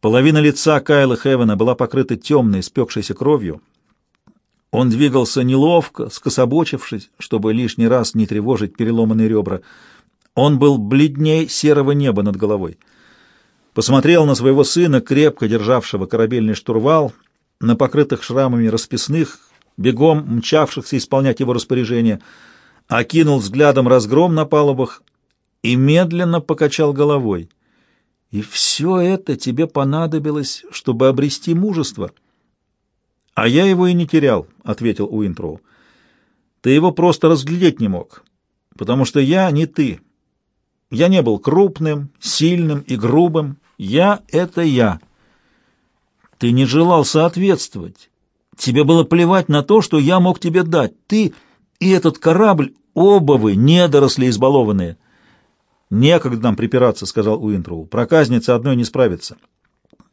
Половина лица Кайла Хевена была покрыта темной, спекшейся кровью. Он двигался неловко, скособочившись, чтобы лишний раз не тревожить переломанные ребра. Он был бледней серого неба над головой. Посмотрел на своего сына, крепко державшего корабельный штурвал, на покрытых шрамами расписных, бегом мчавшихся исполнять его распоряжение, окинул взглядом разгром на палубах и медленно покачал головой. И все это тебе понадобилось, чтобы обрести мужество. — А я его и не терял, — ответил Уинтроу. — Ты его просто разглядеть не мог, потому что я не ты. Я не был крупным, сильным и грубым. Я — это я. Ты не желал соответствовать. Тебе было плевать на то, что я мог тебе дать. Ты и этот корабль, оба вы, недоросли избалованные. «Некогда нам припираться», — сказал Уинтроу. «Проказница одной не справится.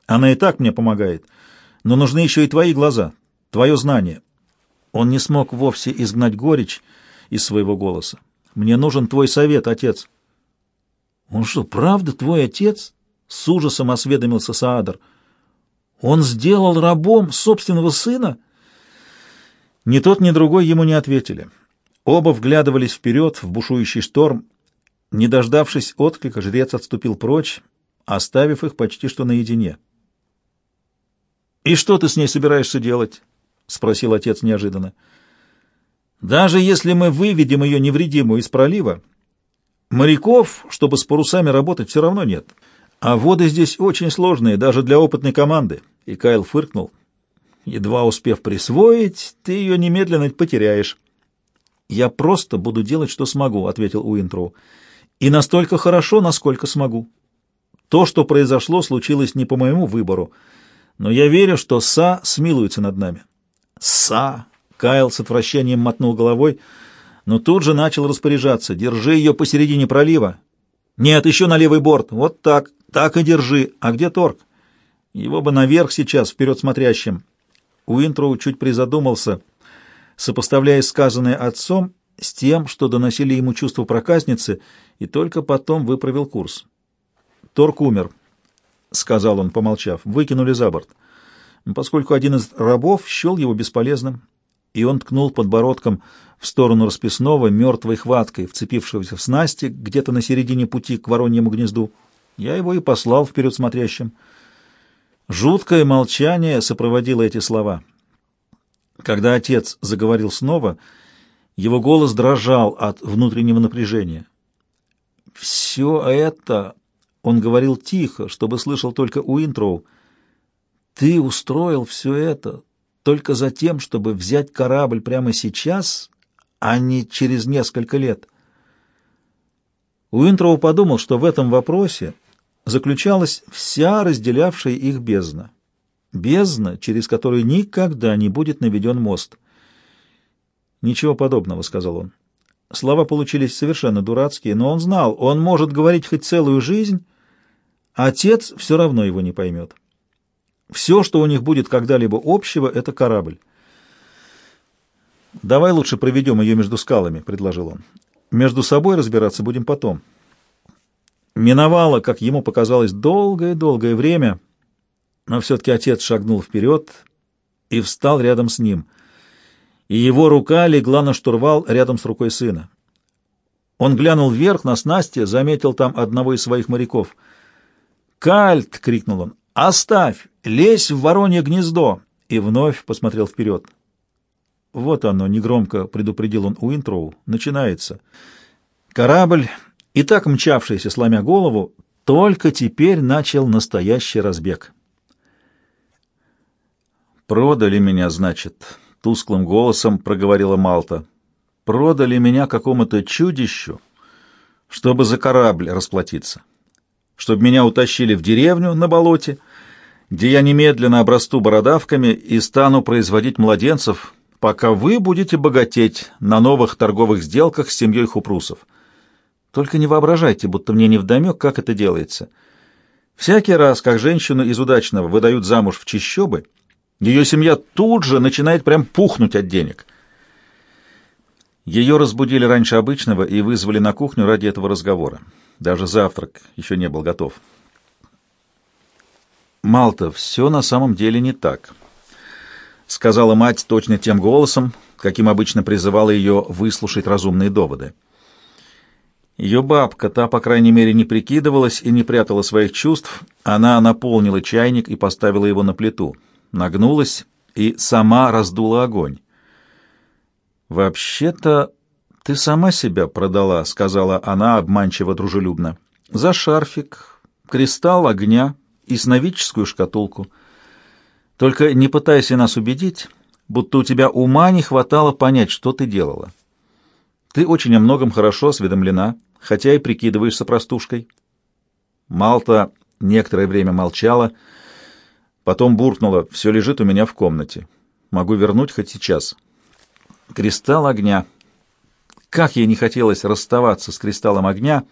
Она и так мне помогает. Но нужны еще и твои глаза, твое знание». Он не смог вовсе изгнать горечь из своего голоса. «Мне нужен твой совет, отец». «Он что, правда твой отец?» — с ужасом осведомился Саадр. «Он сделал рабом собственного сына?» Ни тот, ни другой ему не ответили. Оба вглядывались вперед в бушующий шторм, не дождавшись отклика, жрец отступил прочь, оставив их почти что наедине. «И что ты с ней собираешься делать?» — спросил отец неожиданно. «Даже если мы выведем ее невредимую из пролива, моряков, чтобы с парусами работать, все равно нет. А воды здесь очень сложные, даже для опытной команды». И Кайл фыркнул. «Едва успев присвоить, ты ее немедленно потеряешь». «Я просто буду делать, что смогу», — ответил Уинтроу и настолько хорошо, насколько смогу. То, что произошло, случилось не по моему выбору, но я верю, что Са смилуется над нами. Са! Кайл с отвращением мотнул головой, но тут же начал распоряжаться. Держи ее посередине пролива. Нет, еще на левый борт. Вот так. Так и держи. А где Торг? Его бы наверх сейчас, вперед смотрящим. Уинтроу чуть призадумался, сопоставляя сказанное отцом с тем, что доносили ему чувства проказницы, и только потом выправил курс. «Торг умер», — сказал он, помолчав, — «выкинули за борт, поскольку один из рабов счел его бесполезным, и он ткнул подбородком в сторону расписного мертвой хваткой, вцепившегося в снасти где-то на середине пути к вороньему гнезду. Я его и послал вперед смотрящим». Жуткое молчание сопроводило эти слова. Когда отец заговорил снова — его голос дрожал от внутреннего напряжения. «Все это...» — он говорил тихо, чтобы слышал только Уинтроу. «Ты устроил все это только за тем, чтобы взять корабль прямо сейчас, а не через несколько лет». Уинтроу подумал, что в этом вопросе заключалась вся разделявшая их бездна. Бездна, через которую никогда не будет наведен мост — «Ничего подобного», — сказал он. Слова получились совершенно дурацкие, но он знал, он может говорить хоть целую жизнь, а отец все равно его не поймет. Все, что у них будет когда-либо общего, — это корабль. «Давай лучше проведем ее между скалами», — предложил он. «Между собой разбираться будем потом». Миновало, как ему показалось, долгое-долгое время, но все-таки отец шагнул вперед и встал рядом с ним — и его рука легла на штурвал рядом с рукой сына. Он глянул вверх на снасти, заметил там одного из своих моряков. «Кальт!» — крикнул он. «Оставь! Лезь в воронье гнездо!» И вновь посмотрел вперед. «Вот оно!» — негромко предупредил он Уинтроу. «Начинается!» Корабль, и так мчавшийся, сломя голову, только теперь начал настоящий разбег. «Продали меня, значит», тусклым голосом проговорила Малта. Продали меня какому-то чудищу, чтобы за корабль расплатиться. Чтобы меня утащили в деревню на болоте, где я немедленно обрасту бородавками и стану производить младенцев, пока вы будете богатеть на новых торговых сделках с семьей Хупрусов. Только не воображайте, будто мне не вдомек, как это делается. Всякий раз, как женщину из удачного выдают замуж в чищобы, ее семья тут же начинает прям пухнуть от денег. Ее разбудили раньше обычного и вызвали на кухню ради этого разговора. Даже завтрак еще не был готов. Малта, все на самом деле не так, — сказала мать точно тем голосом, каким обычно призывала ее выслушать разумные доводы. Ее бабка, та, по крайней мере, не прикидывалась и не прятала своих чувств, она наполнила чайник и поставила его на плиту, нагнулась и сама раздула огонь. «Вообще-то ты сама себя продала», — сказала она обманчиво дружелюбно. «За шарфик, кристалл огня и сновидческую шкатулку. Только не пытайся нас убедить, будто у тебя ума не хватало понять, что ты делала. Ты очень о многом хорошо осведомлена, хотя и прикидываешься простушкой». Малта некоторое время молчала, потом буркнула, «Все лежит у меня в комнате. Могу вернуть хоть сейчас». Кристалл огня. Как ей не хотелось расставаться с кристаллом огня,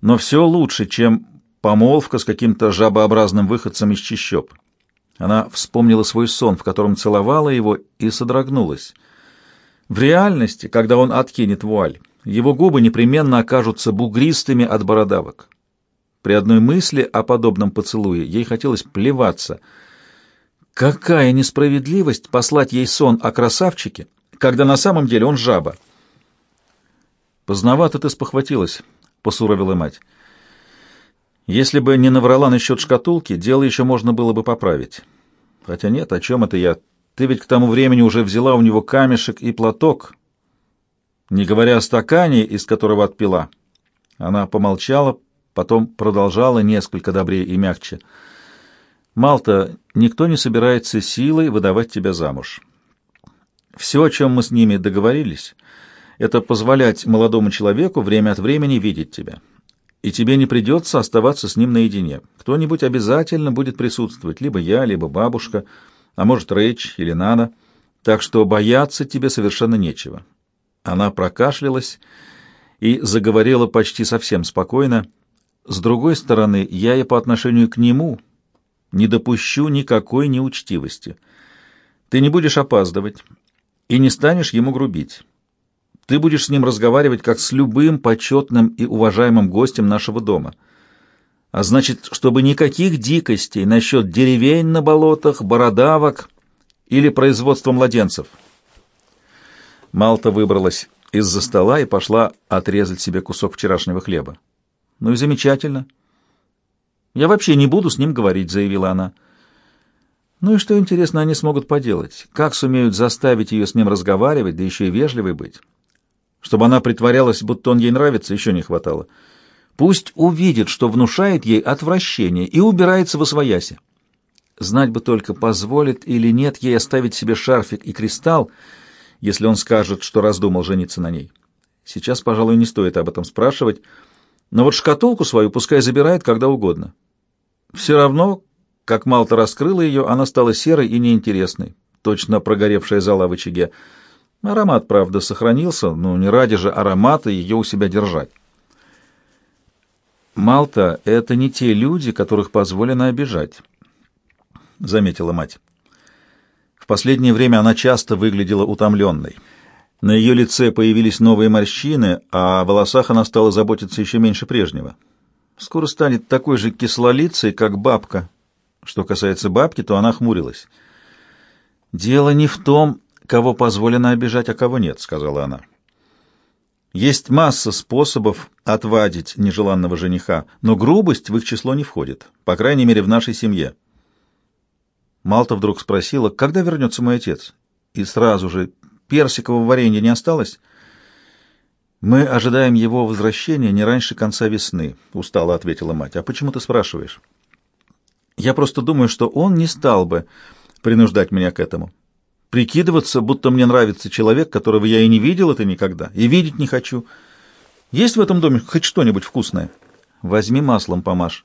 но все лучше, чем помолвка с каким-то жабообразным выходцем из чащоб. Она вспомнила свой сон, в котором целовала его, и содрогнулась. В реальности, когда он откинет вуаль, его губы непременно окажутся бугристыми от бородавок. При одной мысли о подобном поцелуе ей хотелось плеваться. Какая несправедливость послать ей сон о красавчике, когда на самом деле он жаба. «Поздновато ты спохватилась», — посуровила мать. «Если бы не наврала насчет шкатулки, дело еще можно было бы поправить. Хотя нет, о чем это я? Ты ведь к тому времени уже взяла у него камешек и платок, не говоря о стакане, из которого отпила». Она помолчала, потом продолжала несколько добрее и мягче. «Малта, никто не собирается силой выдавать тебя замуж». Все, о чем мы с ними договорились, это позволять молодому человеку время от времени видеть тебя. И тебе не придется оставаться с ним наедине. Кто-нибудь обязательно будет присутствовать, либо я, либо бабушка, а может, Рэйч или Нана. Так что бояться тебе совершенно нечего. Она прокашлялась и заговорила почти совсем спокойно. С другой стороны, я и по отношению к нему не допущу никакой неучтивости. Ты не будешь опаздывать, и не станешь ему грубить. Ты будешь с ним разговаривать как с любым почетным и уважаемым гостем нашего дома. А значит, чтобы никаких дикостей насчет деревень на болотах, бородавок или производства младенцев. Малта выбралась из-за стола и пошла отрезать себе кусок вчерашнего хлеба. «Ну и замечательно. Я вообще не буду с ним говорить», — заявила она. Ну и что, интересно, они смогут поделать? Как сумеют заставить ее с ним разговаривать, да еще и вежливой быть? Чтобы она притворялась, будто он ей нравится, еще не хватало. Пусть увидит, что внушает ей отвращение, и убирается в освояси. Знать бы только, позволит или нет ей оставить себе шарфик и кристалл, если он скажет, что раздумал жениться на ней. Сейчас, пожалуй, не стоит об этом спрашивать, но вот шкатулку свою пускай забирает когда угодно. Все равно, как Малта раскрыла ее, она стала серой и неинтересной, точно прогоревшая зола в очаге. Аромат, правда, сохранился, но не ради же аромата ее у себя держать. «Малта — это не те люди, которых позволено обижать», — заметила мать. В последнее время она часто выглядела утомленной. На ее лице появились новые морщины, а о волосах она стала заботиться еще меньше прежнего. Скоро станет такой же кислолицей, как бабка, что касается бабки, то она хмурилась. «Дело не в том, кого позволено обижать, а кого нет», — сказала она. «Есть масса способов отвадить нежеланного жениха, но грубость в их число не входит, по крайней мере, в нашей семье». Малта вдруг спросила, когда вернется мой отец? И сразу же, персикового варенья не осталось? «Мы ожидаем его возвращения не раньше конца весны», — устало ответила мать. «А почему ты спрашиваешь?» Я просто думаю, что он не стал бы принуждать меня к этому. Прикидываться, будто мне нравится человек, которого я и не видел это никогда, и видеть не хочу. Есть в этом доме хоть что-нибудь вкусное? Возьми маслом помажь.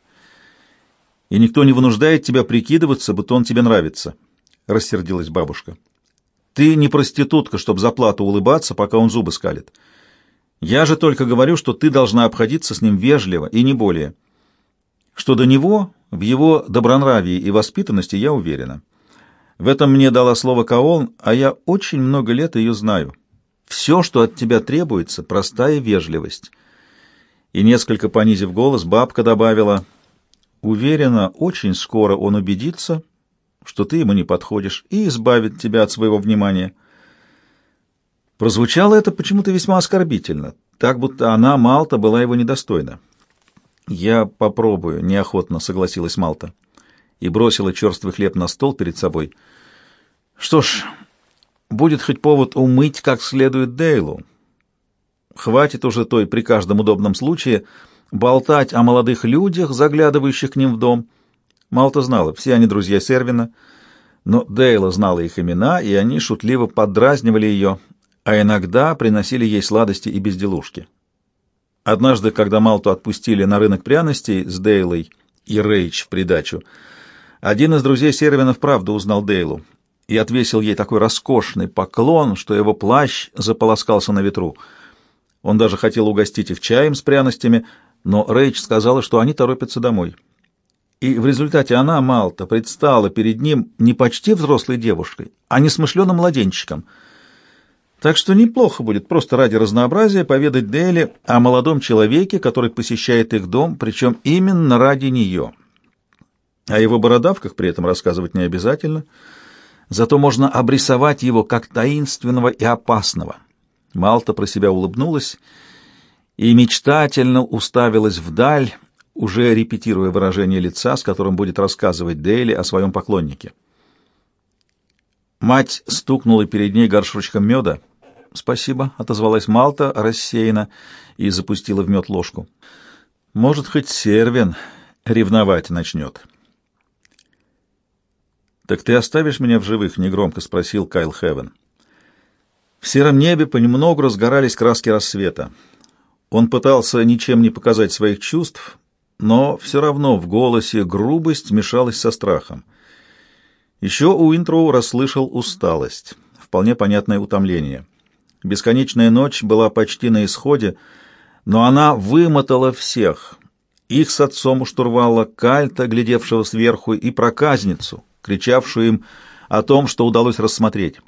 И никто не вынуждает тебя прикидываться, будто он тебе нравится, — рассердилась бабушка. Ты не проститутка, чтобы за плату улыбаться, пока он зубы скалит. Я же только говорю, что ты должна обходиться с ним вежливо и не более. Что до него, в его добронравии и воспитанности я уверена. В этом мне дала слово Каол, а я очень много лет ее знаю. Все, что от тебя требуется, простая вежливость. И несколько понизив голос, бабка добавила, Уверена, очень скоро он убедится, что ты ему не подходишь, и избавит тебя от своего внимания. Прозвучало это почему-то весьма оскорбительно, так будто она, Малта, была его недостойна. «Я попробую», — неохотно согласилась Малта и бросила черствый хлеб на стол перед собой. «Что ж, будет хоть повод умыть как следует Дейлу. Хватит уже той при каждом удобном случае болтать о молодых людях, заглядывающих к ним в дом. Малта знала, все они друзья Сервина, но Дейла знала их имена, и они шутливо поддразнивали ее, а иногда приносили ей сладости и безделушки. Однажды, когда Малту отпустили на рынок пряностей с Дейлой и Рейч в придачу, один из друзей Сервина вправду узнал Дейлу и отвесил ей такой роскошный поклон, что его плащ заполоскался на ветру. Он даже хотел угостить их чаем с пряностями, но Рейч сказала, что они торопятся домой. И в результате она, Малта, предстала перед ним не почти взрослой девушкой, а несмышленым младенчиком — так что неплохо будет просто ради разнообразия поведать Дели о молодом человеке, который посещает их дом, причем именно ради нее. О его бородавках при этом рассказывать не обязательно, зато можно обрисовать его как таинственного и опасного. Малта про себя улыбнулась и мечтательно уставилась вдаль, уже репетируя выражение лица, с которым будет рассказывать Дейли о своем поклоннике. Мать стукнула перед ней горшочком меда — «Спасибо», — отозвалась Малта рассеянно и запустила в мед ложку. «Может, хоть Сервин ревновать начнет». «Так ты оставишь меня в живых?» — негромко спросил Кайл Хевен. В сером небе понемногу разгорались краски рассвета. Он пытался ничем не показать своих чувств, но все равно в голосе грубость мешалась со страхом. Еще Уинтроу расслышал усталость, вполне понятное утомление. Бесконечная ночь была почти на исходе, но она вымотала всех. Их с отцом у штурвала, кальта, глядевшего сверху, и проказницу, кричавшую им о том, что удалось рассмотреть.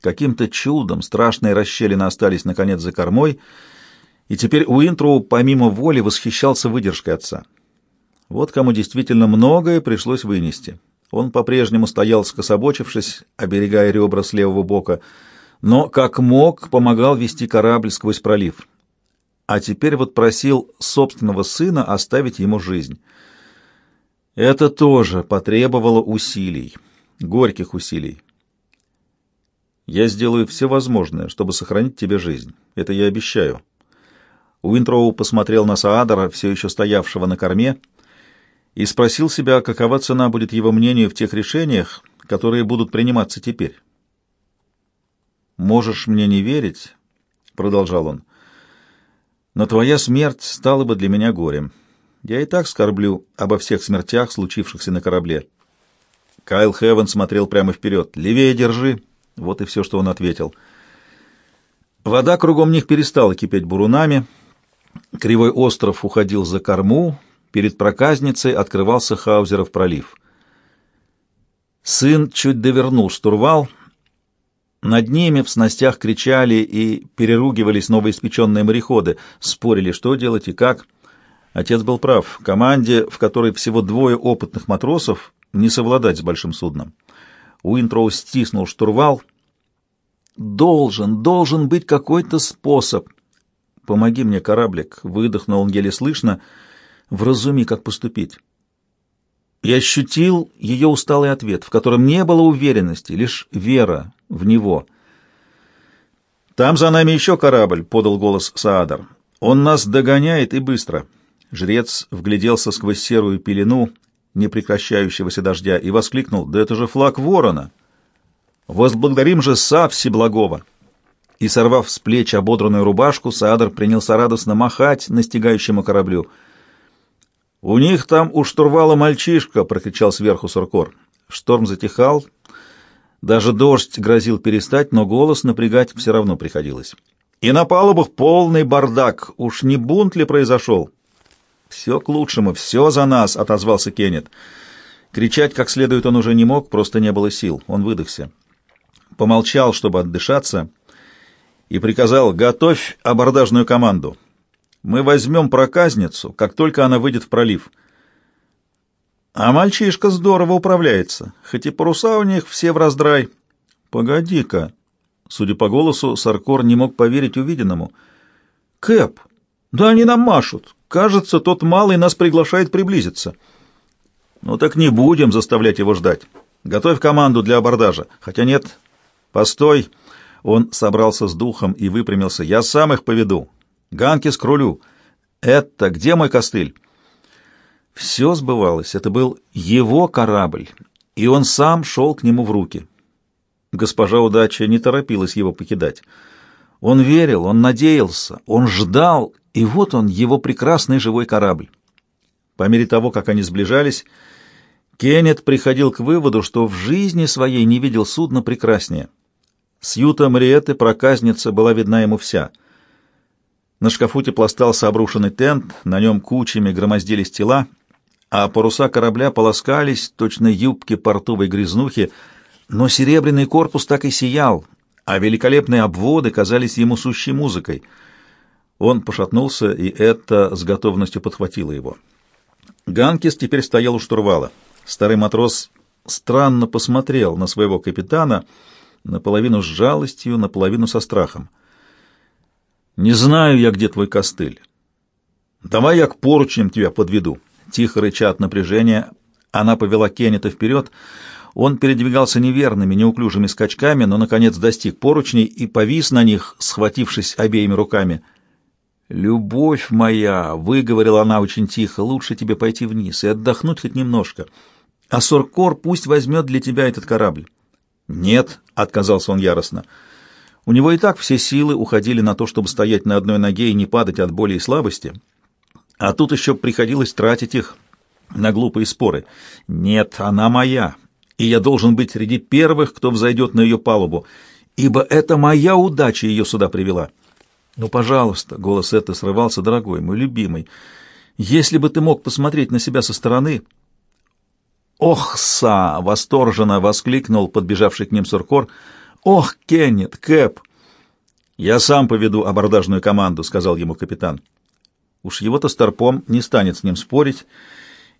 Каким-то чудом страшные расщелины остались, наконец, за кормой, и теперь Уинтроу помимо воли восхищался выдержкой отца. Вот кому действительно многое пришлось вынести. Он по-прежнему стоял, скособочившись, оберегая ребра с левого бока, но как мог помогал вести корабль сквозь пролив. А теперь вот просил собственного сына оставить ему жизнь. Это тоже потребовало усилий, горьких усилий. Я сделаю все возможное, чтобы сохранить тебе жизнь. Это я обещаю. Уинтроу посмотрел на Саадора, все еще стоявшего на корме, и спросил себя, какова цена будет его мнению в тех решениях, которые будут приниматься теперь. «Можешь мне не верить», — продолжал он, — «но твоя смерть стала бы для меня горем. Я и так скорблю обо всех смертях, случившихся на корабле». Кайл Хевен смотрел прямо вперед. «Левее держи!» Вот и все, что он ответил. Вода кругом них перестала кипеть бурунами. Кривой остров уходил за корму. Перед проказницей открывался Хаузеров пролив. Сын чуть довернул штурвал — над ними в снастях кричали и переругивались новоиспеченные мореходы, спорили, что делать и как. Отец был прав. Команде, в которой всего двое опытных матросов, не совладать с большим судном. Уинтроу стиснул штурвал. «Должен, должен быть какой-то способ!» «Помоги мне, кораблик!» — выдохнул он еле слышно. «Вразуми, как поступить!» И ощутил ее усталый ответ, в котором не было уверенности, лишь вера, в него. «Там за нами еще корабль», — подал голос Саадар. «Он нас догоняет и быстро». Жрец вгляделся сквозь серую пелену непрекращающегося дождя и воскликнул, «Да это же флаг ворона! Возблагодарим же Са Всеблагого!» И, сорвав с плеч ободранную рубашку, Саадар принялся радостно махать настигающему кораблю. «У них там у штурвала мальчишка!» — прокричал сверху Суркор. Шторм затихал, даже дождь грозил перестать, но голос напрягать все равно приходилось. «И на палубах полный бардак. Уж не бунт ли произошел?» «Все к лучшему, все за нас», — отозвался Кеннет. Кричать как следует он уже не мог, просто не было сил. Он выдохся. Помолчал, чтобы отдышаться, и приказал «Готовь абордажную команду. Мы возьмем проказницу, как только она выйдет в пролив». А мальчишка здорово управляется, хоть и паруса у них все в раздрай. Погоди-ка. Судя по голосу, Саркор не мог поверить увиденному. Кэп, да они нам машут. Кажется, тот малый нас приглашает приблизиться. Ну так не будем заставлять его ждать. Готовь команду для абордажа. Хотя нет, постой. Он собрался с духом и выпрямился. Я сам их поведу. Ганки к рулю. Это где мой костыль? Все сбывалось. Это был его корабль, и он сам шел к нему в руки. Госпожа удача не торопилась его покидать. Он верил, он надеялся, он ждал, и вот он, его прекрасный живой корабль. По мере того, как они сближались, Кеннет приходил к выводу, что в жизни своей не видел судна прекраснее. Сьюта Мариетты, проказница, была видна ему вся. На шкафуте пластался обрушенный тент, на нем кучами громоздились тела, а паруса корабля полоскались, точно юбки портовой грязнухи, но серебряный корпус так и сиял, а великолепные обводы казались ему сущей музыкой. Он пошатнулся, и это с готовностью подхватило его. Ганкис теперь стоял у штурвала. Старый матрос странно посмотрел на своего капитана, наполовину с жалостью, наполовину со страхом. «Не знаю я, где твой костыль. Давай я к поручням тебя подведу». Тихо рыча от напряжения, она повела Кеннета вперед. Он передвигался неверными, неуклюжими скачками, но, наконец, достиг поручней и повис на них, схватившись обеими руками. «Любовь моя!» — выговорила она очень тихо. «Лучше тебе пойти вниз и отдохнуть хоть немножко. А Соркор пусть возьмет для тебя этот корабль». «Нет», — отказался он яростно. У него и так все силы уходили на то, чтобы стоять на одной ноге и не падать от боли и слабости. А тут еще приходилось тратить их на глупые споры. «Нет, она моя, и я должен быть среди первых, кто взойдет на ее палубу, ибо это моя удача ее сюда привела». «Ну, пожалуйста», — голос это срывался, дорогой, мой любимый, «если бы ты мог посмотреть на себя со стороны...» «Ох, Са!» — восторженно воскликнул подбежавший к ним Суркор. «Ох, Кеннет, Кэп!» «Я сам поведу абордажную команду», — сказал ему капитан. Уж его-то старпом не станет с ним спорить,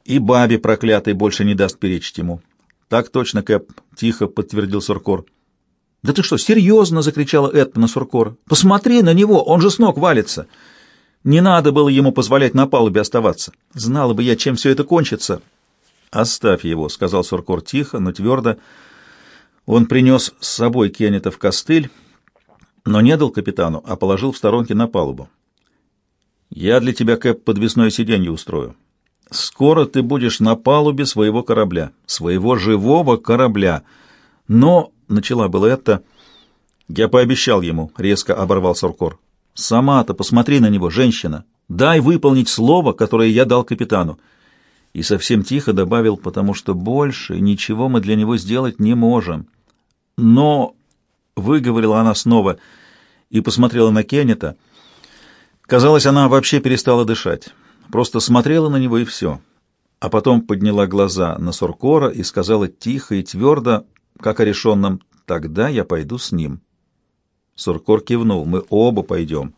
и бабе проклятой больше не даст перечить ему. «Так точно, Кэп», — тихо подтвердил Суркор. «Да ты что, серьезно?» — закричала Эд на Суркора. «Посмотри на него, он же с ног валится!» Не надо было ему позволять на палубе оставаться. Знала бы я, чем все это кончится. «Оставь его», — сказал Суркор тихо, но твердо. Он принес с собой Кеннета в костыль, но не дал капитану, а положил в сторонке на палубу. «Я для тебя, Кэп, подвесное сиденье устрою. Скоро ты будешь на палубе своего корабля, своего живого корабля. Но, — начала было это, — я пообещал ему, — резко оборвал Суркор. Сама-то посмотри на него, женщина. Дай выполнить слово, которое я дал капитану и совсем тихо добавил, потому что больше ничего мы для него сделать не можем. Но, — выговорила она снова и посмотрела на Кеннета, казалось, она вообще перестала дышать, просто смотрела на него и все. А потом подняла глаза на Суркора и сказала тихо и твердо, как о решенном, «Тогда я пойду с ним». Суркор кивнул, «Мы оба пойдем».